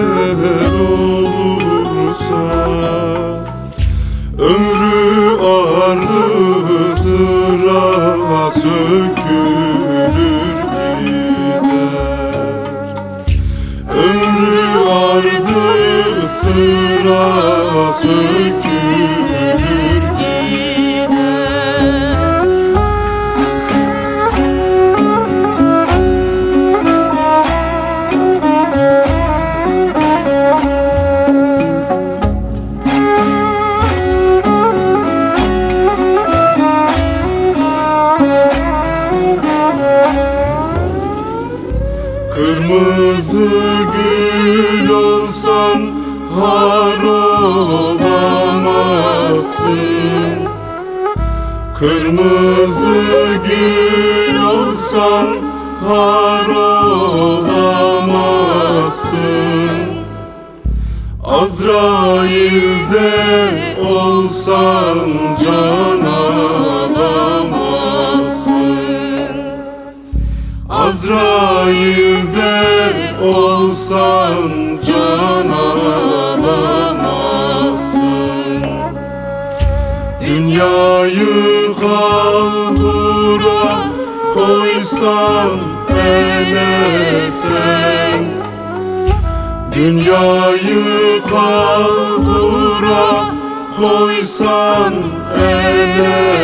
güzel olursa. Ömrü ardı sıra sökülür gider. Ömrü ardı sıra sökülür Kırmızı gül olsan har olamazsın. Kırmızı gül olsan har olamazsın. Azrail'de olsan can alamazsın. Azrail'de olsan can alamazsın. Dünyayı kalbura koysan elesen. Dünyayı kalbura koysan elesen.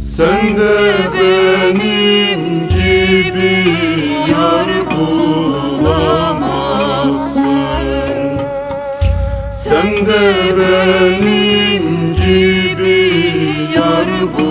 Sen de benim gibi yar bulamazsın. Sen de benim gibi yar bulamazsın